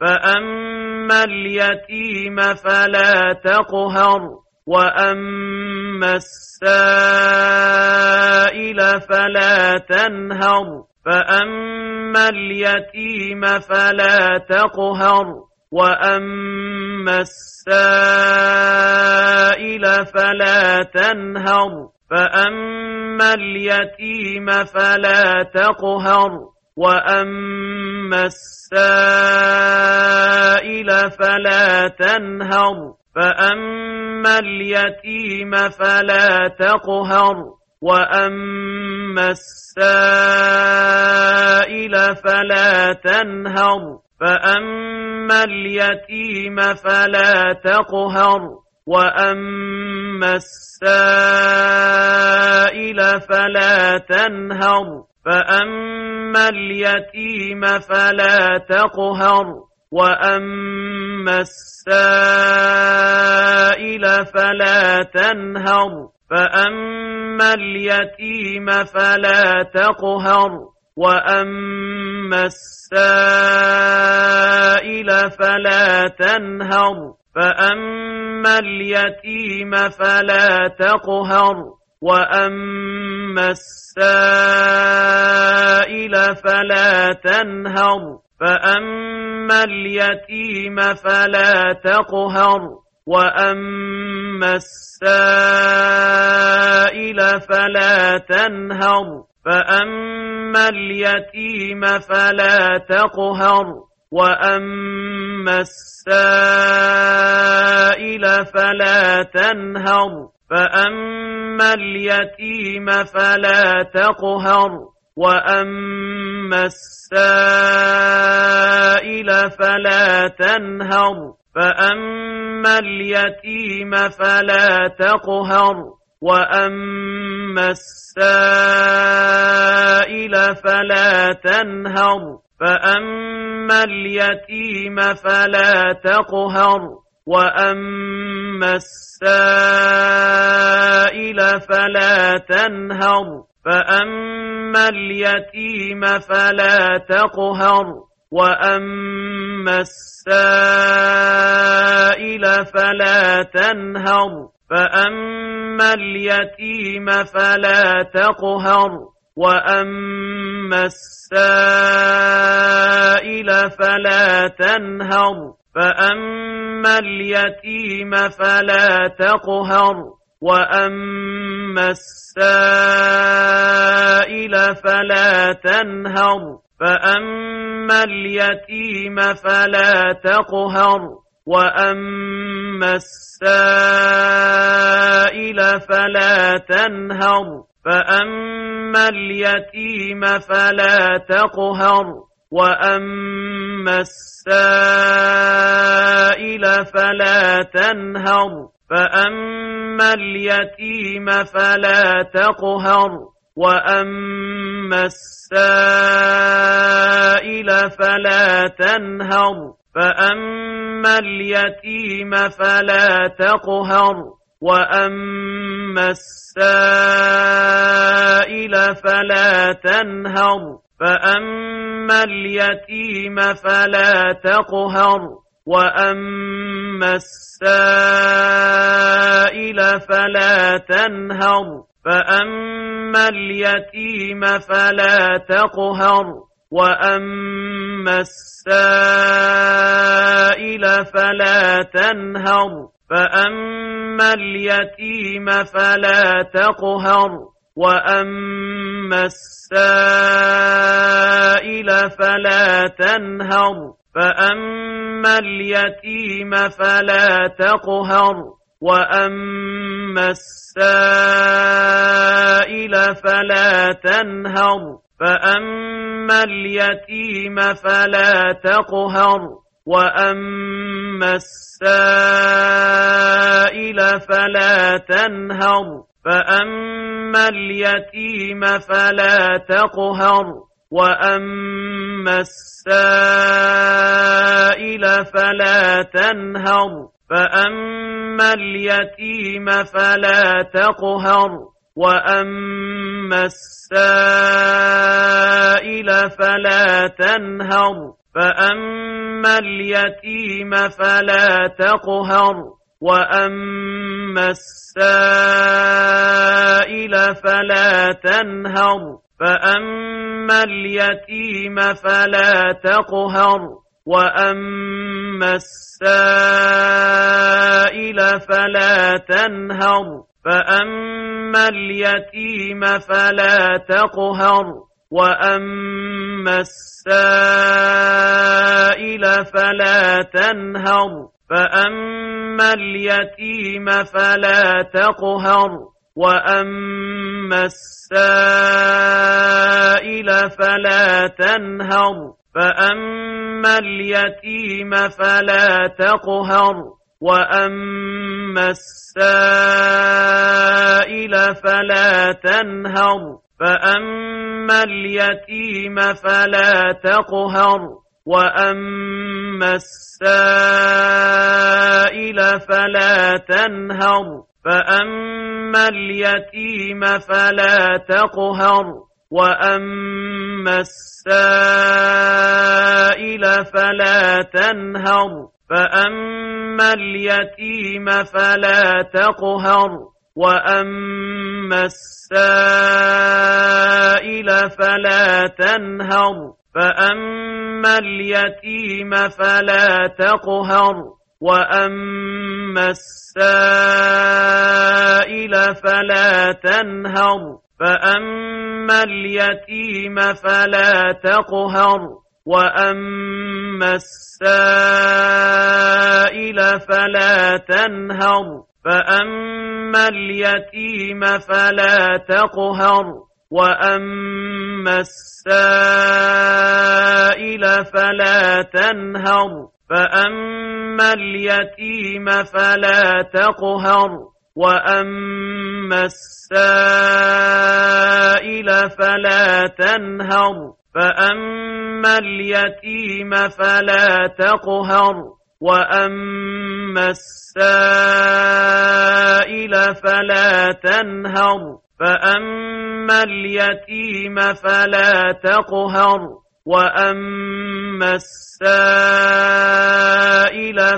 فأما اليتيم فلا تقهر وأما السائل فلا تنهر فأما اليتيم فلا تقهر وأما السائل فلا تنهر فأما اليتيم فلا تقهر وأما السائل فلا تنهر فأما اليتيم فلا تقهر وأما السائل فلا تنهر فأما اليتيم فلا تقهر وأما السائل فلا تنهر فأما اليتيم فلا تقهر وأما السائل فلا تنهر فأما اليتيم فلا تقهر وأما السائل فلا تنهر فأما اليتيم فلا تقهر وأما السائل فلا تنهر فأما اليتيم فلا تقهر وأما السائل فلا تنهر فأما اليتيم فلا تقهر وأما السائل فلا تنهر فأما اليتيم فلا تقهر وأما السائل فلا تنهر فأما اليتيم فلا تقهر وأما السائل فلا تنهر فأما اليتيم فلا تقهر وأما السائل فلا تنهر فأما اليتيم فلا تقهر وأما السائل فلا تنهر فأما اليتيم فلا تقهر وأما السائل فلا تنهر فأما اليتيم فلا تقهر وأما السائل فلا تنهر فأما اليتيم فلا تقهر وأما السائل فلا تنهر فأما اليتيم فلا تقهر وأما السائل فلا تنهر فأما اليتيم فلا تقهر وأما السائل فلا تنهر فأما اليتيم فلا تقهر وأما السائل فلا تنهر فأما اليتيم فلا تقهر وأما السائل فلا تنهر فأما اليتيم فلا تقهر وأما السائل فلا تنهر فأما اليتيم فلا تقهر وأما السائل فلا تنهر فأما اليتيم فلا تقهر وأما السائل فلا تنهر فأما اليتيم فلا تقهر وأما السائل فلا تنهر فأما اليتيم فلا تقهر وأما السائل فلا تنهر فأما اليتيم فلا تقهر وأما السائل فلا تنهر فأما اليتيم فلا تقهر وأما السائل فلا تنهر فأما اليتيم فلا تقهر وأما السائل فلا تنهر فأما اليتيم فلا تقهر وأما السائل فلا تنهر فأما اليتيم فلا تقهر وأما السائل فلا تنهر فأما اليتيم فلا تقهر وأما السائل فلا تنهر فأما اليتيم فلا تقهر وأما السائل فلا تنهر فأما اليتيم فلا تقهر وأما السائل فلا تنهر فأما اليتيم فلا تقهر وأما السائل فلا تنهر فأما اليتيم فلا تقهر وأما السائل فلا تنهر فأما اليتيم فلا تقهر وأما السائل فلا تنهر فأما اليتيم فلا تقهر وأما السائل فلا تنهر فأما اليتيم فلا تقهر وأما السائل فلا تنهر فأما اليتيم فلا تقهر وأما السائل فلا تنهر. فأما اليتيم فلا تقهر وأما السائل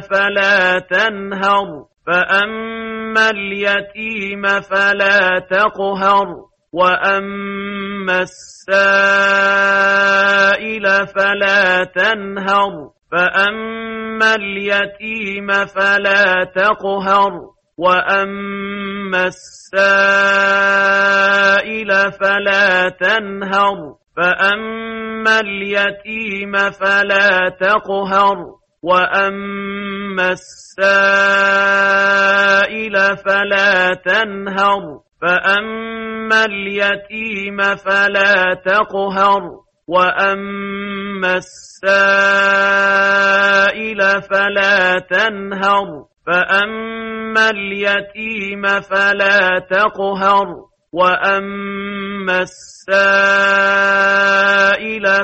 فلا تنهر فأما اليتيم فلا تقهر وأما السائل فلا تنهر فأما اليتيم فلا تقهر وأما السائل فلا تنهر فأما اليتيم فلا تقهر وأما السائل فلا تنهر فأما اليتيم فلا تقهر وأما السائل فلا تنهر فأما اليتيم فلا تقهر وأما السائل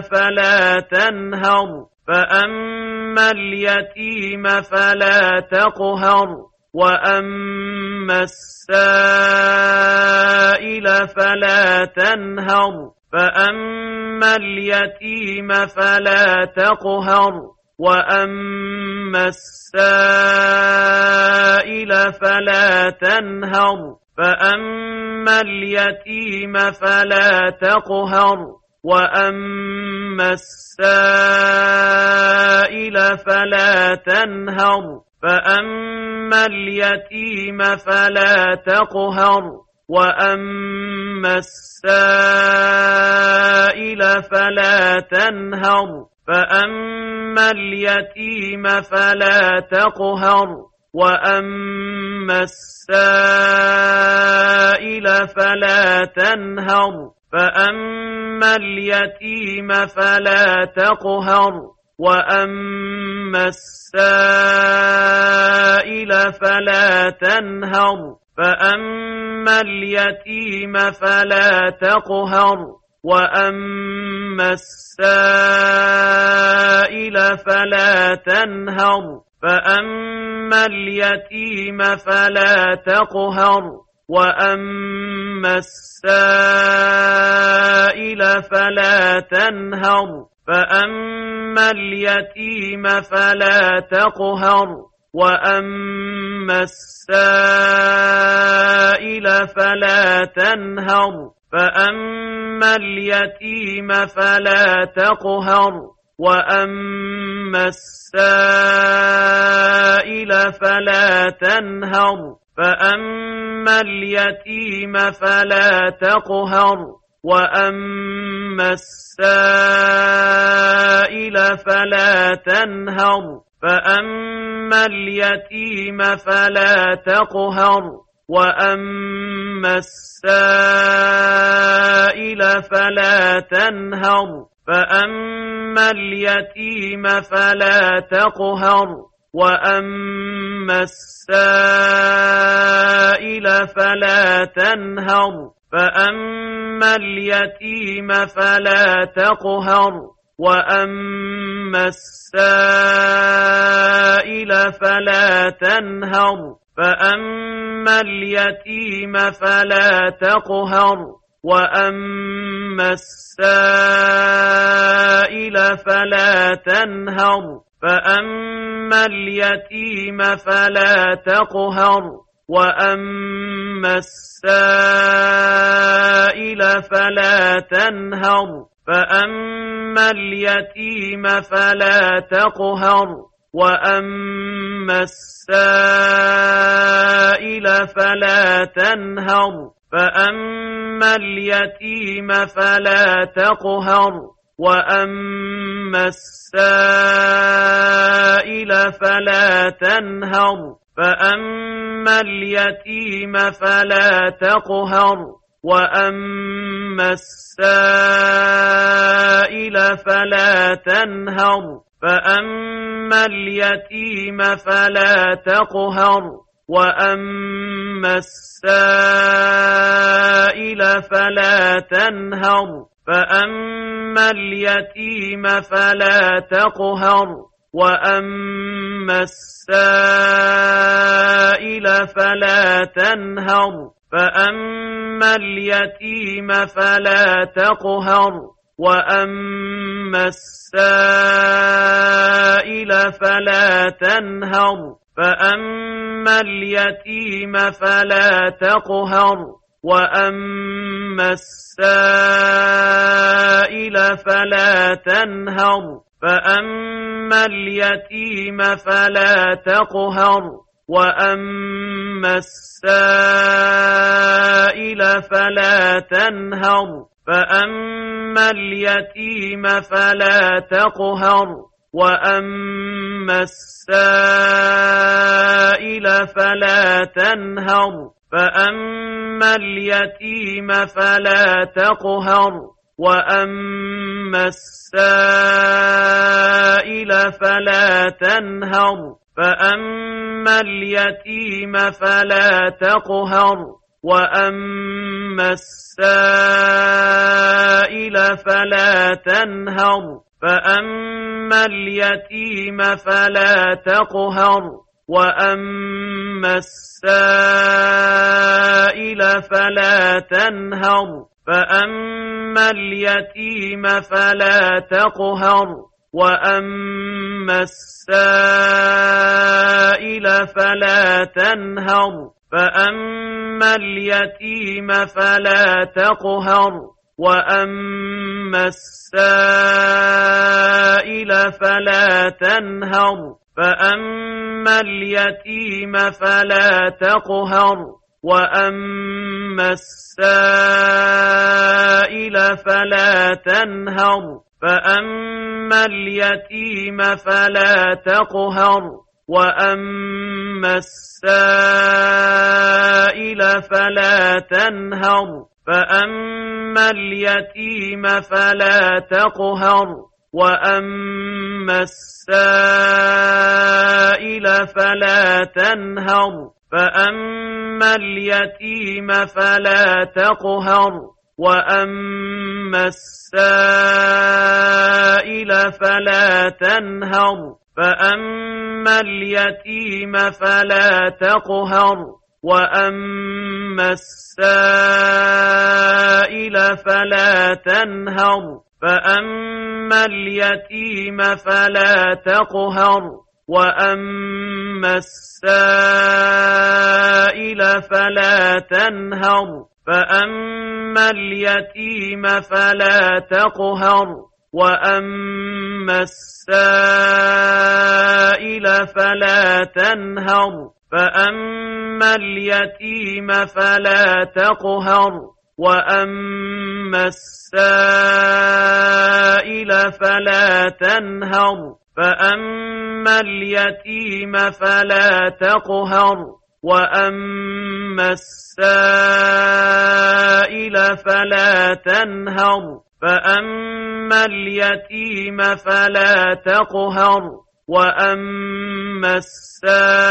فلا تنهر فأما اليتيم فلا تقهر وأما السائل فلا تنهر فأما اليتيم فلا تقهر وأما السائل فلا تنهر فأما اليتيم فلا تقهر وأما السائل فلا تنهر فأما اليتيم فلا تقهر وأما السائل فلا تنهر فأما اليتيم فلا تقهر وأما السائل فلا تنهر فأما اليتيم فلا تقهر وأما السائل فلا تنهر فأما اليتيم فلا تقهر وأما السائل فلا تنهر فأما اليتيم فلا تقهر وأما السائل فلا تنهر فأما اليتيم فلا تقهر وأما السائل فلا تنهر فأما اليتيم فلا تقهر وأما السائل فلا تنهر فأما اليتيم فلا تقهر وأما السائل فلا تنهر فأما اليتيم فلا تقهر وأما السائل فلا تنهر فأما اليتيم فلا تقهر وأما السائل فلا تنهر فأما اليتيم فلا تقهر وأما السائل فلا تنهر فأما اليتيم فلا تقهر وأما السائل فلا تنهر فأما اليتيم فلا تقهر وأما السائل فلا تنهر فأما اليتيم فلا تقهر وأما السائل فلا تنهر فأما اليتيم فلا تقهر وأما السائل فلا تنهر فأما اليتيم فلا تقهر وأما السائل فلا تنهر فأما اليتيم فلا تقهر وأما السائل فلا تنهر فأما اليتيم فلا تقهر وأما السائل فلا تنهر فأما اليتيم فلا تقهر وأما السائل فلا تنهر فأما اليتيم فلا تقهر وأما السائل فلا تنهر فأما اليتيم فلا تقهر وأما السائل فلا تنهر فأما اليتيم فلا تقهر وأما السائل فلا تنهر فأما اليتيم فلا تقهر وأما السائل فلا تنهر فأما اليتيم فلا تقهر وأما السائل فلا تنهر فأما اليتيم فلا تقهر وأما السائل فلا تنهر فأما اليتيم فلا تقهر وأما السائل فلا تنهر فأما اليتيم فلا تقهر وأما السائل فلا تنهر فأما اليتيم فلا تقهر وأما السائل فلا تنهر فأما اليتيم فلا تقهر وأما السائل فلا تنهر فأما اليتيم فلا تقهر وأما السائل فلا تنهر فأما اليتيم فلا تقهر وأما السائل فلا تنهر فأما اليتيم فلا تقهر وأما السائل فلا تنهر فأما اليتيم فلا تقهر وأما السائل فلا تنهر فأما اليتيم فلا تقهر وأما السائل فلا تنهر فأما اليتيم فلا تقهر وأما السائل فلا تنهر فأما اليتيم فلا تقهر وأما السائل فلا تنهر فأما اليتيم فلا تقهر وأما السائل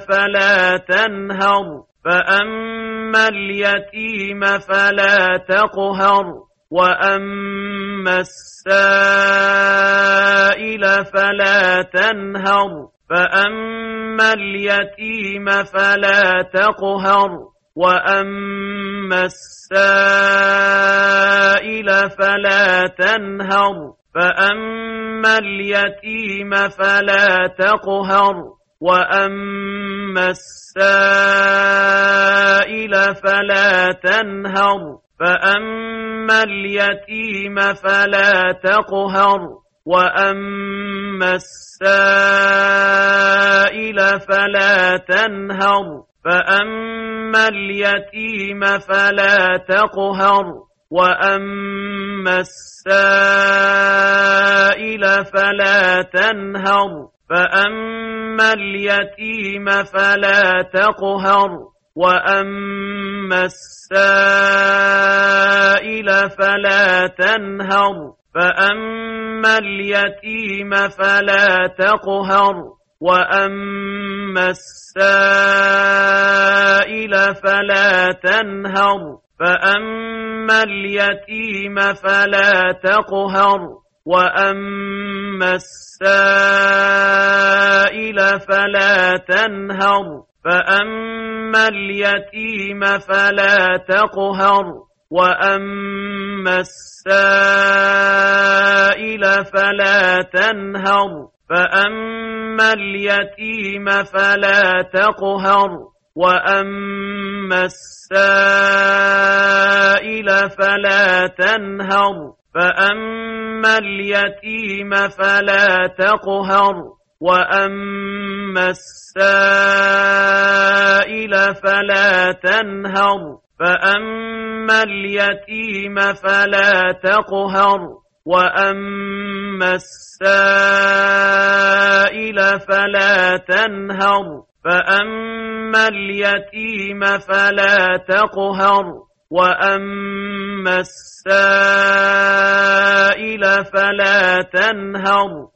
فلا تنهر فأما اليتيم فلا تقهر وأما السائل فلا تنهر فأما اليتيم فلا تقهر وأما السائل فلا تنهر فأما اليتيم فلا تقهر وأما السائل فلا تنهر فأما اليتيم فلا تقهر وأما السائل فلا تنهر فأما اليتيم فلا تقهر وأما السائل فلا تنهر فأما اليتيم فلا تقهر وأما السائل فلا تنهر فأما اليتيم فلا تقهر وأما السائل فلا تنهر فأما اليتيم فلا تقهر وأما السائل فلا تنهر فأما اليتيم فلا تقهر وأما السائل فلا تنهر فأما اليتيم فلا تقهر وأما السائل فلا تنهر فأما اليتيم فلا تقهر وأما السائل فلا تنهر فأما اليتيم فلا تقهر وأما السائل فلا تنهر فأما اليتيم فلا تقهر وأما السائل فلا تنهر